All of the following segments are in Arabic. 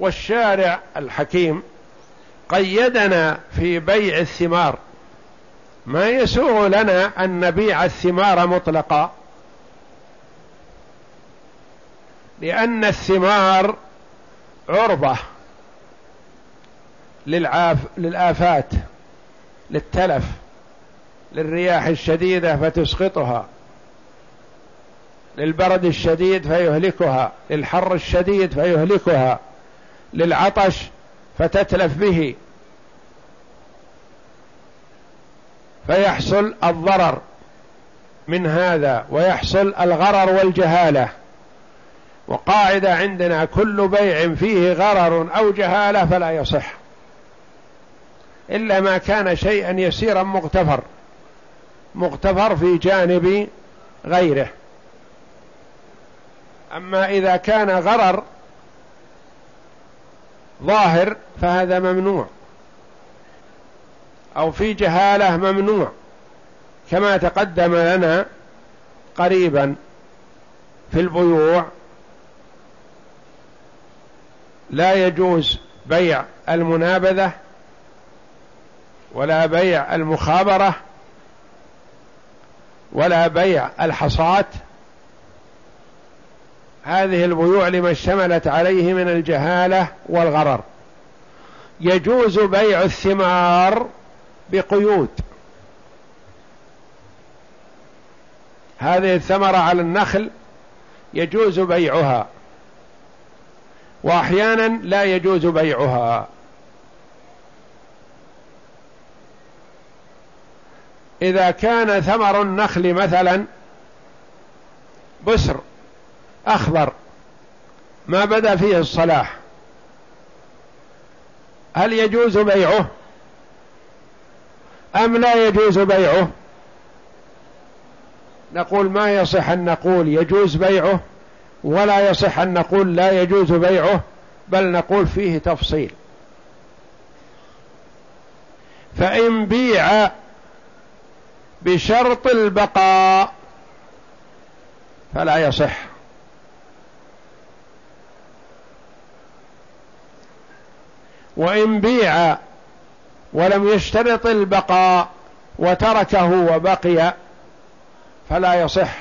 والشارع الحكيم قيدنا في بيع الثمار. ما يسوغ لنا أن نبيع الثمار مطلقا. لأن الثمار عرضة للعاف للآفات للتلف للرياح الشديدة فتسقطها للبرد الشديد فيهلكها للحر الشديد فيهلكها. للعطش فتتلف به. فيحصل الضرر من هذا ويحصل الغرر والجهالة. وقاعدة عندنا كل بيع فيه غرر أو جهالة فلا يصح إلا ما كان شيئا يسيرا مغتفر مغتفر في جانب غيره. أما إذا كان غرر ظاهر فهذا ممنوع. أو في جهالة ممنوع. كما تقدم لنا قريبا في البيوع لا يجوز بيع المنابذة ولا بيع المخابرة ولا بيع الحصات هذه البيوع لما اشتملت عليه من الجهالة والغرر. يجوز بيع الثمار بقيود. هذه الثمرة على النخل يجوز بيعها. وأحيانا لا يجوز بيعها. إذا كان ثمر النخل مثلا بسر اخضر ما بدا فيه الصلاح. هل يجوز بيعه؟ أم لا يجوز بيعه؟ نقول ما يصح أن نقول يجوز بيعه ولا يصح أن نقول لا يجوز بيعه بل نقول فيه تفصيل. فإن بيع بشرط البقاء فلا يصح. وإن بيع ولم يشترط البقاء وتركه وبقي فلا يصح.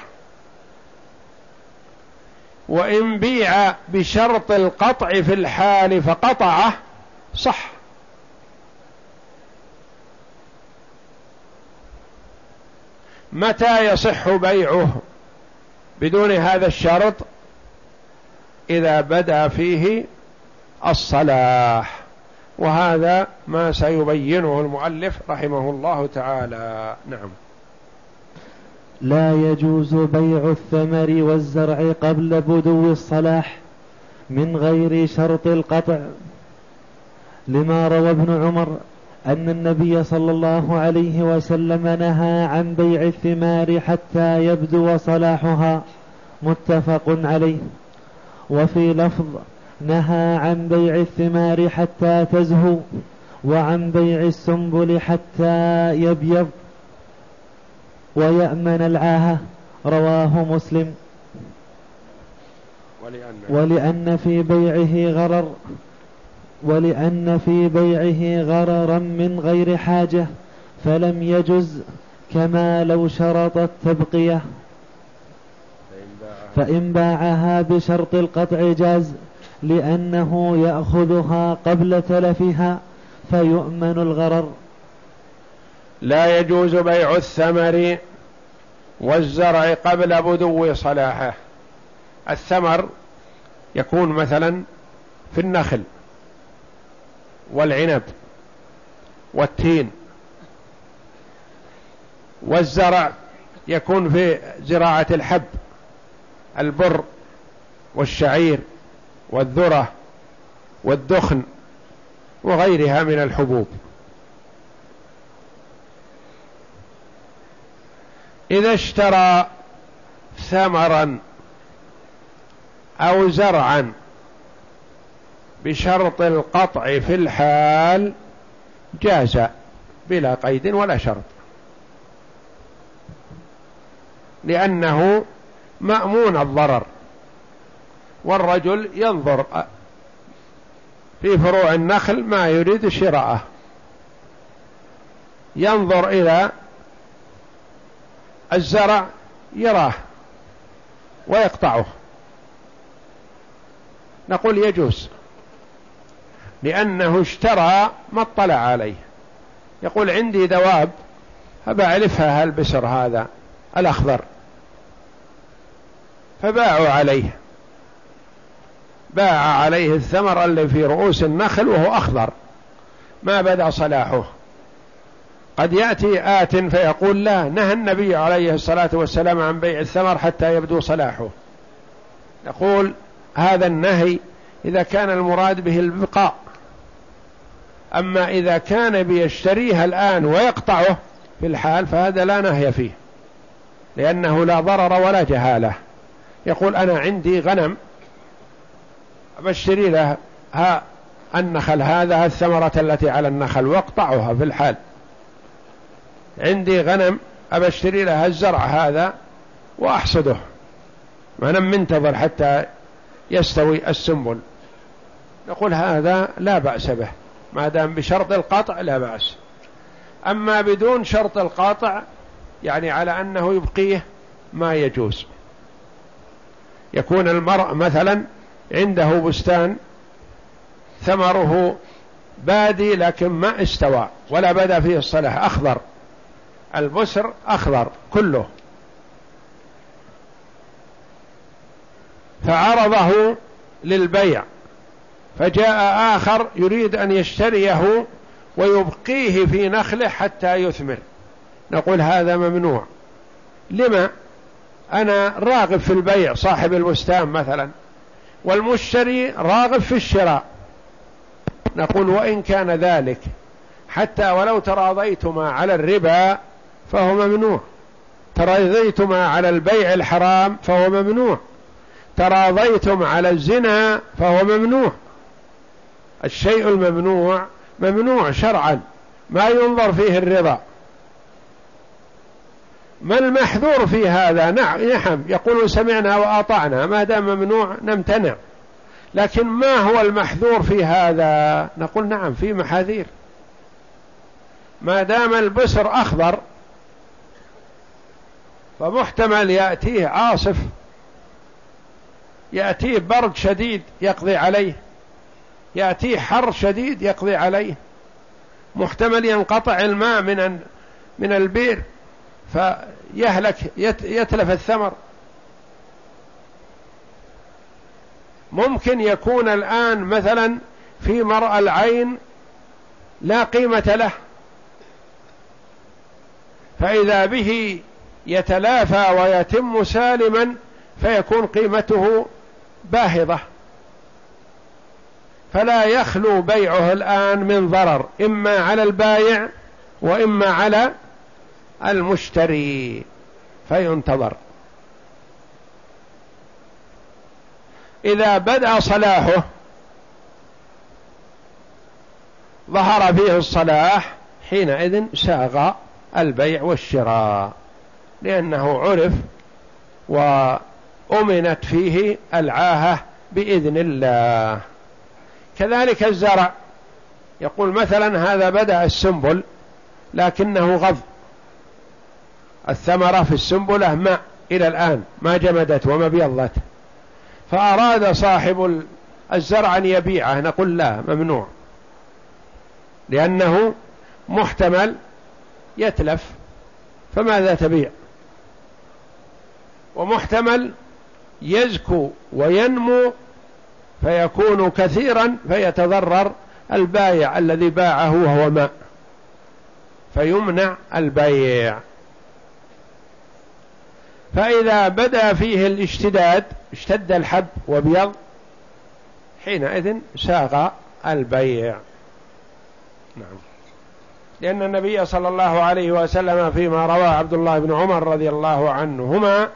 وإن بيع بشرط القطع في الحال فقطعه صح. متى يصح بيعه بدون هذا الشرط؟ إذا بدا فيه الصلاح. وهذا ما سيبينه المؤلف رحمه الله تعالى. نعم. لا يجوز بيع الثمر والزرع قبل بدو الصلاح من غير شرط القطع. لما روى ابن عمر أن النبي صلى الله عليه وسلم نهى عن بيع الثمار حتى يبدو صلاحها. متفق عليه. وفي لفظ نهى عن بيع الثمار حتى تزهو وعن بيع السنبل حتى يبيض. ويأمن العاهة رواه مسلم. ولأن, ولأن في بيعه غرر ولأن في بيعه غررا من غير حاجة فلم يجز كما لو شرط التبقية. فإن باعها بشرط القطع جاز. لأنه يأخذها قبل تلفها فيؤمن الغرر. لا يجوز بيع الثمر والزرع قبل بدو صلاحه. الثمر يكون مثلا في النخل والعنب والتين. والزرع يكون في زراعة الحب البر والشعير. والذرة والدخن وغيرها من الحبوب. إذا اشترى ثمرا أو زرعا بشرط القطع في الحال جاز بلا قيد ولا شرط. لأنه مأمون الضرر. والرجل ينظر. في فروع النخل ما يريد شراءه. ينظر إلى الزرع يراه ويقطعه. نقول يجوز لأنه اشترى ما اطلع عليه. يقول عندي دواب فبعرفها هالبسر هذا؟ الأخضر. فباعوا عليه. باع عليه الثمر اللي في رؤوس النخل وهو أخضر. ما بدأ صلاحه. قد يأتي آت فيقول لا نهى النبي عليه الصلاة والسلام عن بيع الثمر حتى يبدو صلاحه. نقول هذا النهي إذا كان المراد به البقاء. أما إذا كان بيشتريها الآن ويقطعه في الحال فهذا لا نهي فيه. لأنه لا ضرر ولا جهالة. يقول أنا عندي غنم بشتري له ها النخل هذا الثمرة التي على النخل واقطعها في الحال. عندي غنم أبشتري لها الزرع هذا وأحصده. ما أنا منتظر حتى يستوي السنبل. نقول هذا لا بأس به. ما دام بشرط القطع لا بأس. أما بدون شرط القاطع يعني على أنه يبقيه ما يجوز. يكون المرء مثلا عنده بستان ثمره بادي لكن ما استوى ولا بدا فيه الصلاح أخضر. البسر أخضر كله. فعرضه للبيع. فجاء آخر يريد أن يشتريه ويبقيه في نخله حتى يثمر. نقول هذا ممنوع. لما؟ أنا راغب في البيع صاحب البستان مثلا. والمشتري راغب في الشراء. نقول وإن كان ذلك حتى ولو تراضيتما على الربا فهو ممنوع. تراضيتما على البيع الحرام فهو ممنوع. تراضيتم على الزنا فهو ممنوع. الشيء الممنوع ممنوع شرعا ما ينظر فيه الرضا. ما المحذور في هذا؟ نعم نعم. يقول سمعنا وأطعنا ما دام ممنوع نمتنع. لكن ما هو المحذور في هذا؟ نقول نعم في محاذير. ما دام البسر أخضر فمحتمل يأتيه عاصف يأتيه برد شديد يقضي عليه يأتيه حر شديد يقضي عليه. محتمل ينقطع الماء من من البئر. فيهلك يتلف الثمر. ممكن يكون الآن مثلا في مرأى العين لا قيمة له فإذا به يتلافى ويتم سالما فيكون قيمته باهظة. فلا يخلو بيعه الآن من ضرر إما على البايع وإما على المشتري فينتظر. إذا بدأ صلاحه ظهر فيه الصلاح حينئذ ساغ البيع والشراء لأنه عرف وأمنت فيه العاهة بإذن الله. كذلك الزرع. يقول مثلا هذا بدأ السنبل لكنه غض. الثمرة في السنبلة ماء إلى الآن ما جمدت وما بيضت. فأراد صاحب الزرع أن يبيعه نقول لا ممنوع. لأنه محتمل يتلف فماذا تبيع؟ ومحتمل يزكو وينمو فيكون كثيرا فيتضرر البايع الذي باعه وهو ماء. فيمنع البيع. فإذا بدأ فيه الاشتداد اشتد الحب وبيض حينئذ ساغ البيع. نعم. لأن النبي صلى الله عليه وسلم فيما روى عبد الله بن عمر رضي الله عنهما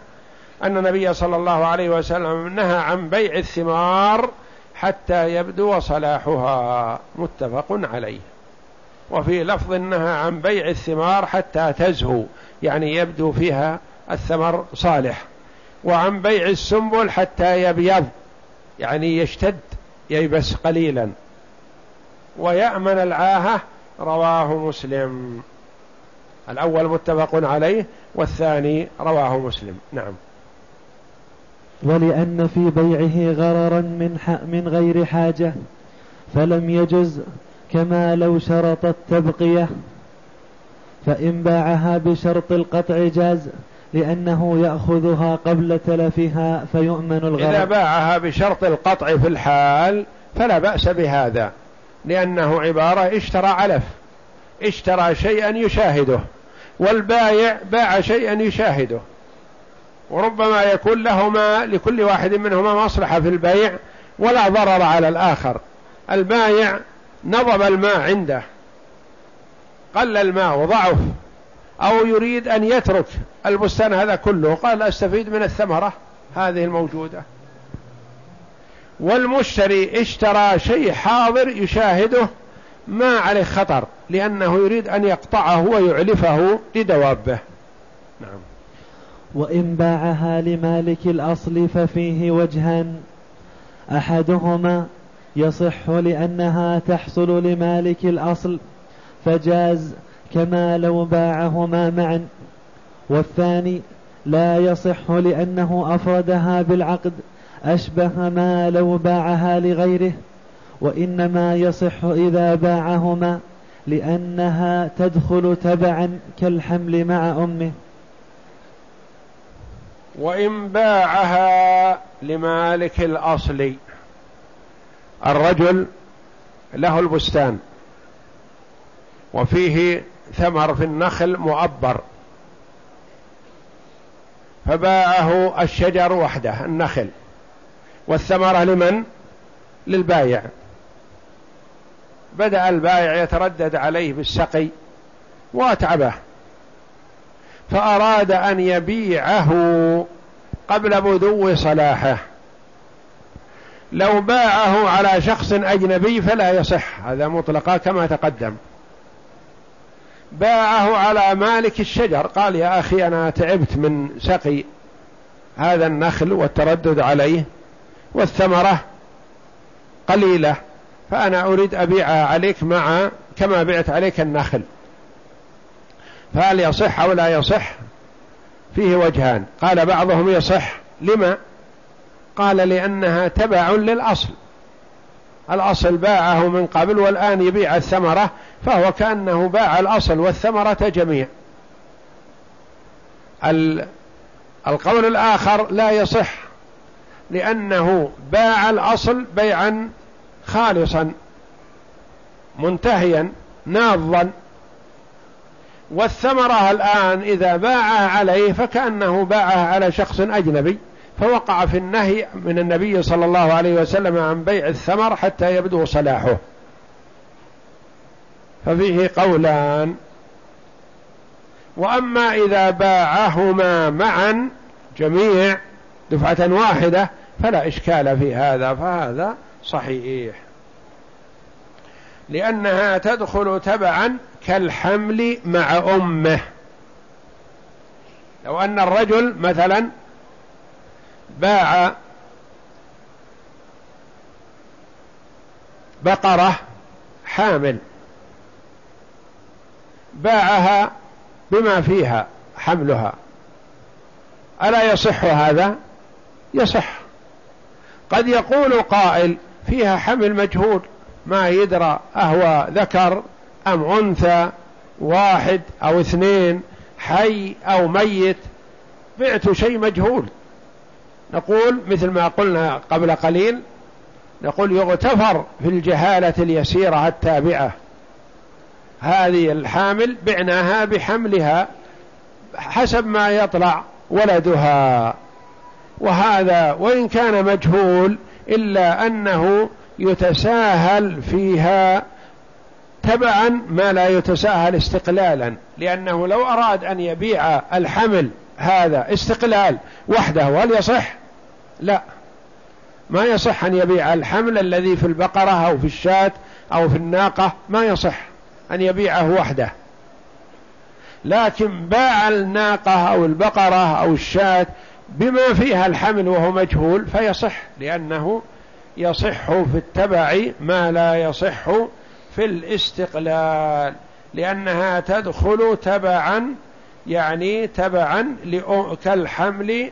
أن النبي صلى الله عليه وسلم نهى عن بيع الثمار حتى يبدو صلاحها. متفق عليه. وفي لفظ نهى عن بيع الثمار حتى تزهو يعني يبدو فيها الثمر صالح. وعن بيع السنبل حتى يبيض يعني يشتد ييبس قليلا. ويأمن العاهة رواه مسلم. الأول متفق عليه والثاني رواه مسلم. نعم. ولأن في بيعه غررا من, من غير حاجة فلم يجز كما لو شرط التبقية. فإن باعها بشرط القطع جاز لأنه يأخذها قبل تلفها فيؤمن الغرر إذا باعها بشرط القطع في الحال فلا بأس بهذا لأنه عبارة اشترى علف اشترى شيئا يشاهده والبايع باع شيئا يشاهده وربما يكون لهما لكل واحد منهما مصلحة في البيع ولا ضرر على الآخر. البايع نضب الماء عنده قل الماء وضعف أو يريد أن يترك البستان هذا كله. قال أستفيد من الثمرة هذه الموجودة. والمشتري اشترى شيء حاضر يشاهده ما عليه خطر لأنه يريد أن يقطعه ويعلفه لدوابه. نعم. وإن باعها لمالك الأصل ففيه وجهان أحدهما يصح لأنها تحصل لمالك الأصل فجاز كما لو باعهما معا. والثاني لا يصح لأنه أفردها بالعقد أشبه ما لو باعها لغيره وإنما يصح إذا باعهما لأنها تدخل تبعا كالحمل مع أمه. وإن باعها لمالك الأصل الرجل له البستان وفيه ثمر في النخل مؤبر. فباعه الشجر وحده النخل. والثمرة لمن؟ للبايع. بدأ البائع يتردد عليه بالسقي وأتعبه. فأراد أن يبيعه قبل بدو صلاحه. لو باعه على شخص أجنبي فلا يصح هذا مطلقا كما تقدم. باعه على مالك الشجر. قال يا أخي أنا تعبت من سقي هذا النخل والتردد عليه والثمرة قليلة فأنا أريد أبيعها عليك مع كما بعت عليك النخل. فهل يصح أو لا يصح؟ فيه وجهان. قال بعضهم يصح. لما؟ قال لأنها تبع للأصل. الأصل باعه من قبل والآن يبيع الثمرة فهو كأنه باع الأصل والثمرة جميع. القول الآخر لا يصح لأنه باع الأصل بيعا خالصا منتهيا ناضا. والثمرة الآن إذا باعها عليه فكأنه باعها على شخص أجنبي. فوقع في النهي من النبي صلى الله عليه وسلم عن بيع الثمر حتى يبدو صلاحه. ففيه قولان وأما إذا باعهما معا جميع دفعة واحدة فلا إشكال في هذا فهذا صحيح. لأنها تدخل تبعا كالحمل مع أمه. لو أن الرجل مثلا باع بقرة حامل باعها بما فيها حملها. ألا يصح هذا؟ يصح. قد يقول قائل فيها حمل مجهول ما يدرى أهو ذكر أم أنثى واحد أو اثنين حي أو ميت بعت شيء مجهول. نقول مثل ما قلنا قبل قليل نقول يغتفر في الجهالة اليسيرة التابعة. هذه الحامل بعناها بحملها حسب ما يطلع ولدها. وهذا وإن كان مجهول إلا أنه يتساهل فيها تبعا ما لا يتساهل استقلالا لأنه لو أراد أن يبيع الحمل هذا استقلال وحده هل يصح؟ لا. ما يصح أن يبيع الحمل الذي في البقرة أو في الشاة أو في الناقة ما يصح أن يبيعه وحده. لكن باع الناقة أو البقرة أو الشاة بما فيها الحمل وهو مجهول فيصح لأنه يصح في التبع ما لا يصح في الاستقلال لأنها تدخل تبعا يعني تبعا كالحمل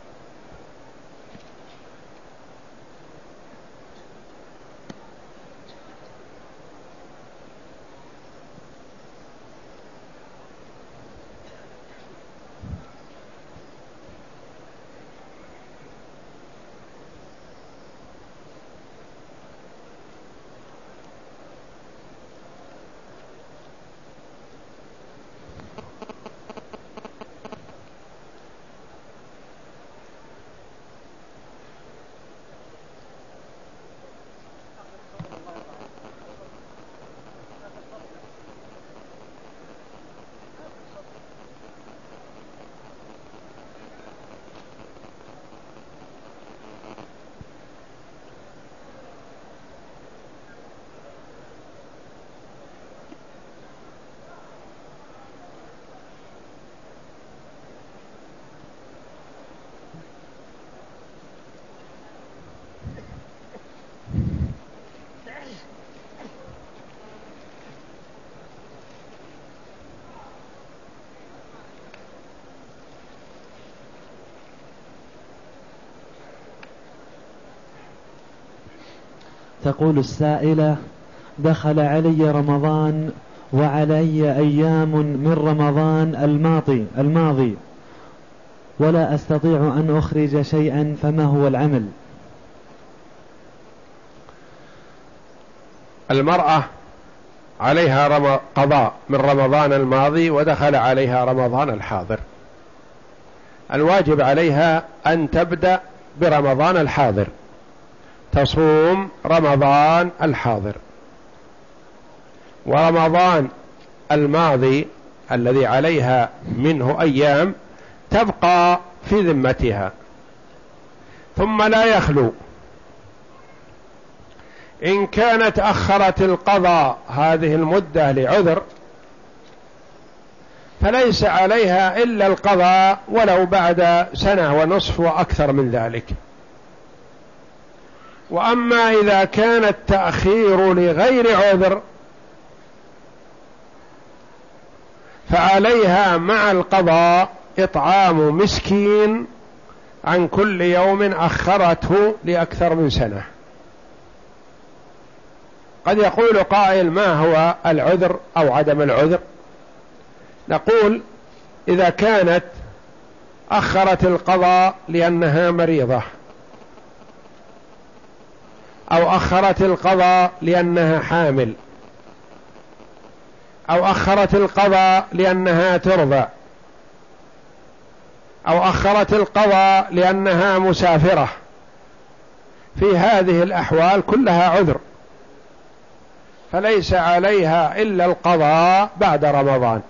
تقول السائلة دخل علي رمضان وعلي أيام من رمضان الماضي الماضي. ولا أستطيع أن أخرج شيئا فما هو العمل؟ المرأة عليها قضاء من رمضان الماضي ودخل عليها رمضان الحاضر. الواجب عليها أن تبدأ برمضان الحاضر. تصوم رمضان الحاضر. ورمضان الماضي الذي عليها منه أيام تبقى في ذمتها. ثم لا يخلو. إن كانت أخرت القضاء هذه المدة لعذر فليس عليها إلا القضاء ولو بعد سنة ونصف وأكثر من ذلك. وأما إذا كان التأخير لغير عذر فعليها مع القضاء إطعام مسكين عن كل يوم أخرته لأكثر من سنة. قد يقول قائل ما هو العذر أو عدم العذر؟ نقول إذا كانت أخرت القضاء لأنها مريضة. أو أخرت القضاء لأنها حامل. أو أخرت القضاء لأنها ترضع أو أخرت القضاء لأنها مسافرة. في هذه الأحوال كلها عذر. فليس عليها إلا القضاء بعد رمضان.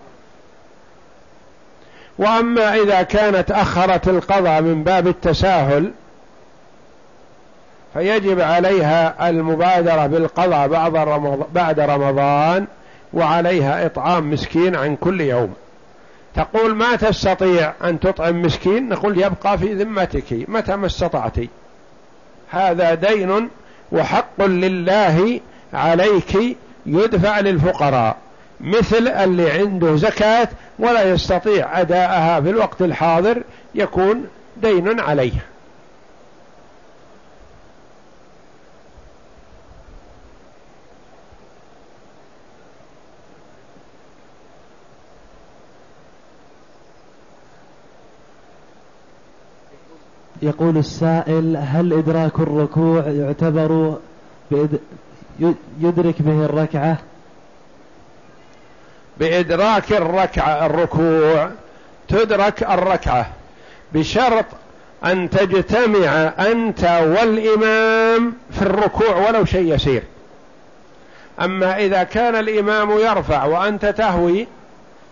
وأما إذا كانت أخرت القضاء من باب التساهل فيجب عليها المبادرة بالقضاء بعد رمضان وعليها إطعام مسكين عن كل يوم. تقول ما تستطيع أن تطعم مسكين؟ نقول يبقى في ذمتك. متى ما استطعت؟ هذا دين وحق لله عليك يدفع للفقراء مثل اللي عنده زكاة ولا يستطيع أداءها في الوقت الحاضر يكون دين عليه. يقول السائل هل إدراك الركوع يعتبر يدرك به الركعة؟ بإدراك الركعة الركوع تدرك الركعة بشرط أن تجتمع أنت والإمام في الركوع ولو شيء يسير. أما إذا كان الإمام يرفع وأنت تهوي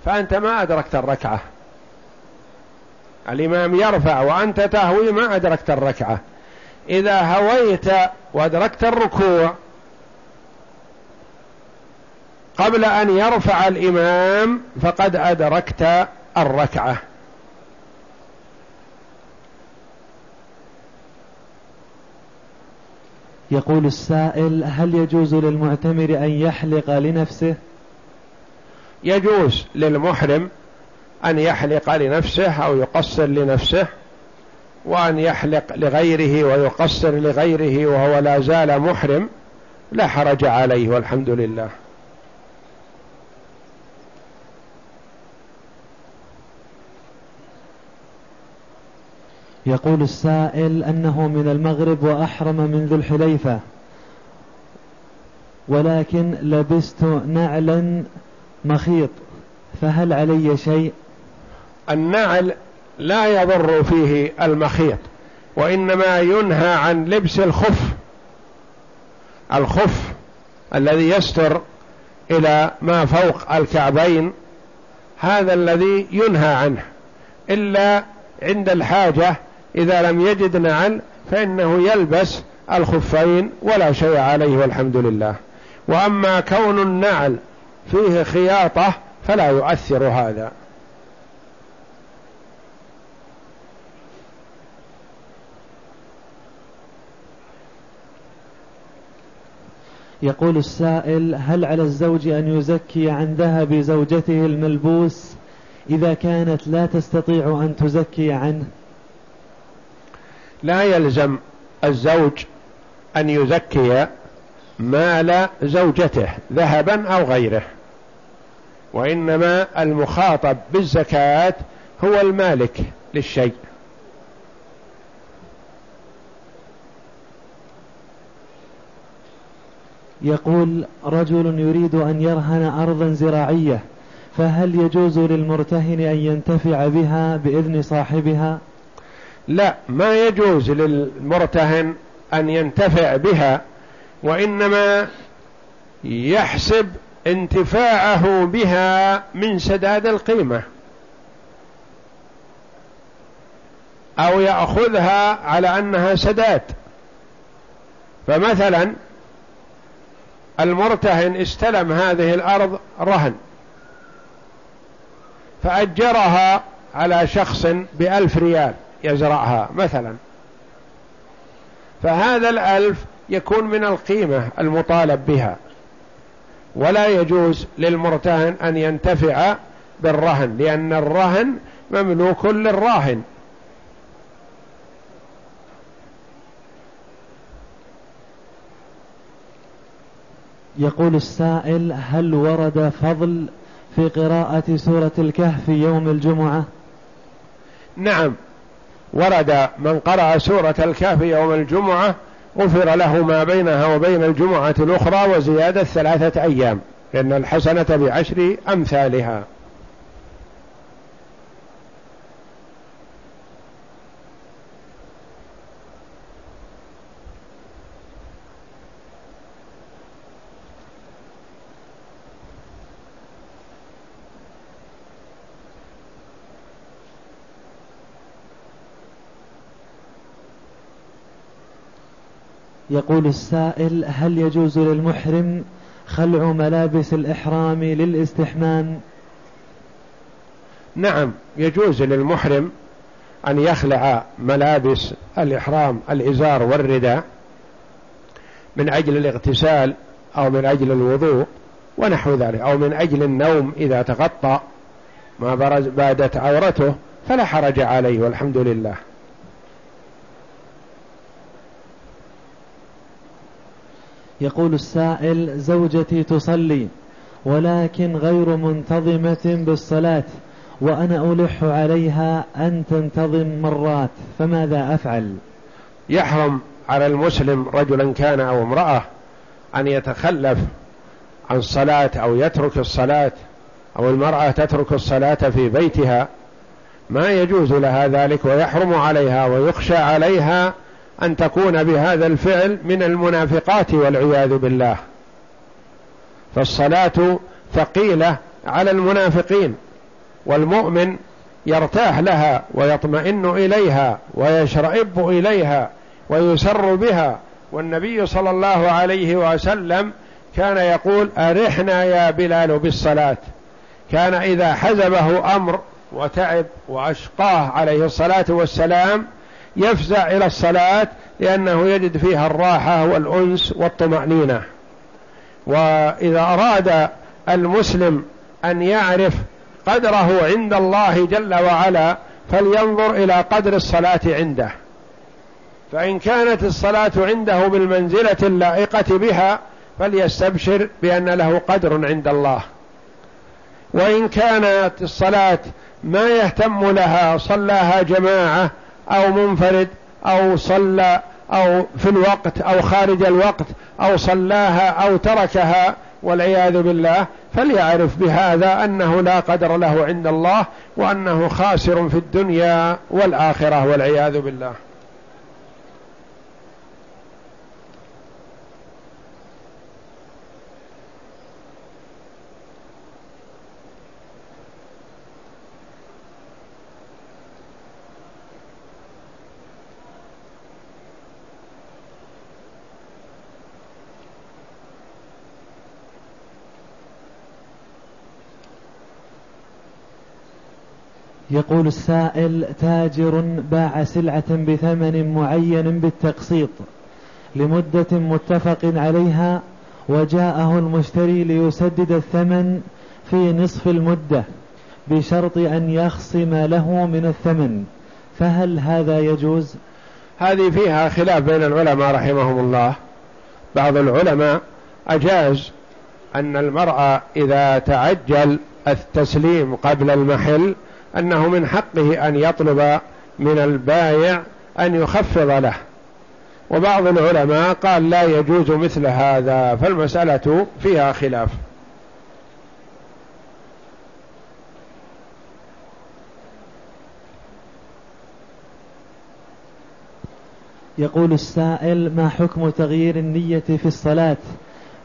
فأنت ما أدركت الركعة. الإمام يرفع وأنت تهوي ما أدركت الركعة. إذا هويت وأدركت الركوع قبل أن يرفع الإمام فقد أدركت الركعة. يقول السائل هل يجوز للمعتمر أن يحلق لنفسه؟ يجوز للمحرم أن يحلق لنفسه أو يقصر لنفسه وأن يحلق لغيره ويقصر لغيره وهو لا زال محرم لا حرج عليه والحمد لله. يقول السائل أنه من المغرب وأحرم من ذو الحليفة ولكن لبست نعلا مخيط فهل علي شيء؟ النعل لا يضر فيه المخيط وإنما ينهى عن لبس الخف الخف الذي يستر إلى ما فوق الكعبين هذا الذي ينهى عنه. إلا عند الحاجة إذا لم يجد نعل فإنه يلبس الخفين ولا شيء عليه والحمد لله. وأما كون النعل فيه خياطة فلا يؤثر هذا. يقول السائل هل على الزوج أن يزكي عن ذهب زوجته الملبوس إذا كانت لا تستطيع أن تزكي عنه؟ لا يلزم الزوج أن يزكي مال زوجته ذهبا أو غيره وإنما المخاطب بالزكاة هو المالك للشيء. يقول رجل يريد أن يرهن أرضا زراعية فهل يجوز للمرتهن أن ينتفع بها بإذن صاحبها؟ لا ما يجوز للمرتهن أن ينتفع بها وإنما يحسب انتفاعه بها من سداد القيمة أو يأخذها على أنها سداد. فمثلا المرتهن استلم هذه الأرض رهن فأجرها على شخص بألف ريال يزرعها مثلا. فهذا الألف يكون من القيمة المطالب بها ولا يجوز للمرتهن أن ينتفع بالرهن لأن الرهن مملوك للراهن. يقول السائل هل ورد فضل في قراءة سورة الكهف يوم الجمعة؟ نعم. ورد من قرأ سورة الكهف يوم الجمعة غفر له ما بينها وبين الجمعة الأخرى وزيادة ثلاثة أيام لأن الحسنة بعشر أمثالها. يقول السائل هل يجوز للمحرم خلع ملابس الإحرام للاستحمام؟ نعم يجوز للمحرم أن يخلع ملابس الإحرام الإزار والرداء من أجل الاغتسال أو من أجل الوضوء ونحو ذلك أو من أجل النوم إذا تغطى ما بادت عورته فلا حرج عليه والحمد لله. يقول السائل زوجتي تصلي ولكن غير منتظمة بالصلاة وأنا ألح عليها أن تنتظم مرات فماذا أفعل؟ يحرم على المسلم رجلا كان أو امرأة أن يتخلف عن الصلاة أو يترك الصلاة أو المرأة تترك الصلاة في بيتها. ما يجوز لها ذلك ويحرم عليها ويخشى عليها أن تكون بهذا الفعل من المنافقات والعياذ بالله. فالصلاة ثقيلة على المنافقين والمؤمن يرتاح لها ويطمئن إليها ويشرئب إليها ويسر بها. والنبي صلى الله عليه وسلم كان يقول أرحنا يا بلال بالصلاة. كان إذا حزبه أمر وتعب وأشقاه عليه الصلاة والسلام يفزع إلى الصلاة لأنه يجد فيها الراحة والأنس والطمأنينة. وإذا أراد المسلم أن يعرف قدره عند الله جل وعلا فلينظر إلى قدر الصلاة عنده. فإن كانت الصلاة عنده بالمنزلة اللائقة بها فليستبشر بأن له قدر عند الله. وإن كانت الصلاة ما يهتم لها صلاها جماعة أو منفرد أو صلى أو في الوقت أو خارج الوقت أو صلاها أو تركها والعياذ بالله فليعرف بهذا أنه لا قدر له عند الله وأنه خاسر في الدنيا والآخرة والعياذ بالله. يقول السائل تاجر باع سلعة بثمن معين بالتقسيط لمدة متفق عليها وجاءه المشتري ليسدد الثمن في نصف المدة بشرط أن يخصم له من الثمن. فهل هذا يجوز؟ هذه فيها خلاف بين العلماء رحمهم الله. بعض العلماء أجاز أن المرأة إذا تعجل التسليم قبل المحل أنه من حقه أن يطلب من البايع أن يخفض له. وبعض العلماء قال لا يجوز مثل هذا فالمسألة فيها خلاف. يقول السائل ما حكم تغيير النية في الصلاة؟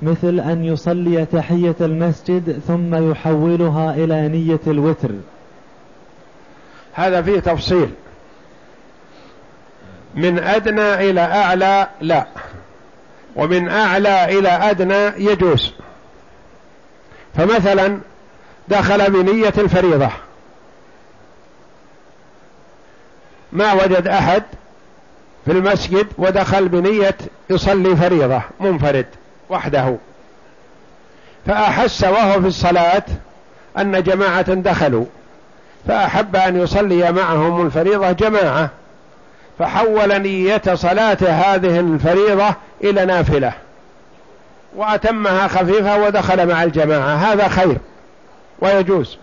مثل أن يصلي تحية المسجد ثم يحولها إلى نية الوتر. هذا فيه تفصيل. من أدنى إلى أعلى لا. ومن أعلى إلى أدنى يجوز. فمثلا دخل بنية الفريضة. ما وجد أحد في المسجد ودخل بنية يصلي فريضة منفرد وحده. فأحس وهو في الصلاة أن جماعة دخلوا. فأحب أن يصلي معهم الفريضة جماعة فحول نية صلاة هذه الفريضة إلى نافلة وأتمها خفيفة ودخل مع الجماعة هذا خير ويجوز.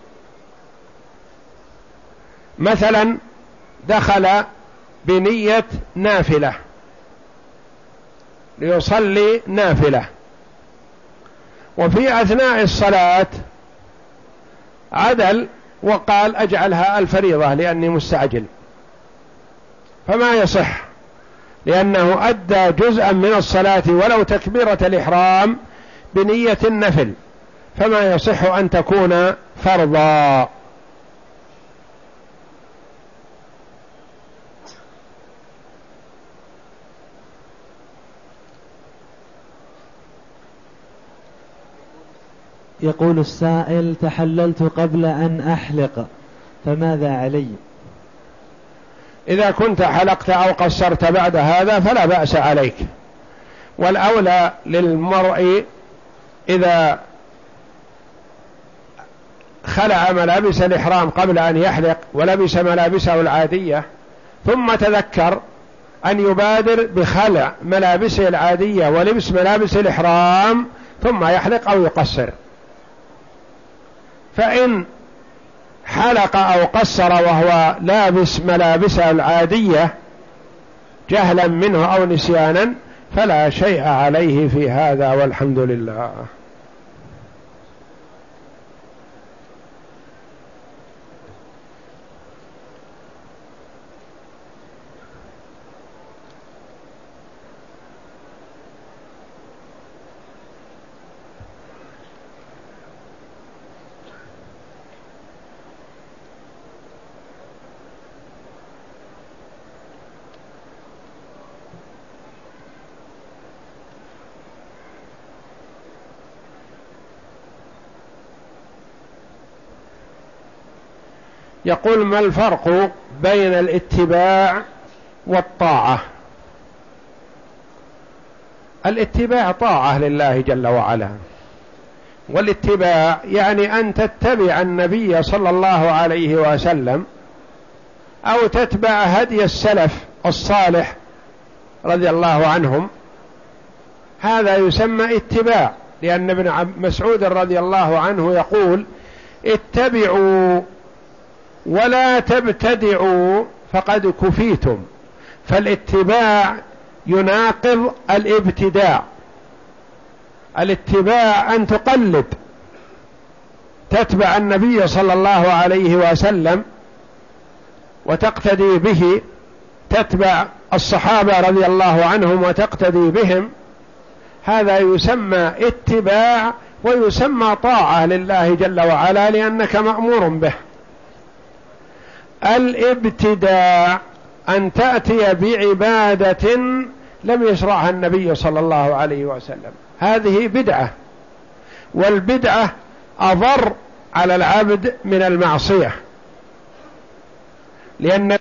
مثلا دخل بنية نافلة ليصلي نافلة وفي أثناء الصلاة عدل وقال أجعلها الفريضة لأني مستعجل. فما يصح لأنه أدى جزءا من الصلاة ولو تكبيرة الإحرام بنية النفل. فما يصح أن تكون فرضا. يقول السائل تحللت قبل أن أحلق فماذا علي؟ إذا كنت حلقت أو قصرت بعد هذا فلا بأس عليك. والأولى للمرء إذا خلع ملابس الإحرام قبل أن يحلق ولبس ملابسه العادية ثم تذكر أن يبادر بخلع ملابسه العادية ولبس ملابس الإحرام ثم يحلق أو يقصر. فإن حلق أو قصر وهو لابس ملابسه العادية جهلا منه أو نسيانا فلا شيء عليه في هذا والحمد لله. يقول ما الفرق بين الاتباع والطاعة؟ الاتباع طاعة لله جل وعلا. والاتباع يعني أن تتبع النبي صلى الله عليه وسلم أو تتبع هدي السلف الصالح رضي الله عنهم. هذا يسمى اتباع لأن ابن مسعود رضي الله عنه يقول اتبعوا ولا تبتدعوا فقد كفيتم. فالاتباع يناقض الابتداع. الاتباع أن تقلد. تتبع النبي صلى الله عليه وسلم وتقتدي به. تتبع الصحابة رضي الله عنهم وتقتدي بهم. هذا يسمى اتباع ويسمى طاعة لله جل وعلا لأنك مأمور به. الابتداع أن تأتي بعبادة لم يشرعها النبي صلى الله عليه وسلم. هذه بدعة والبدعة أضر على العبد من المعصية لأن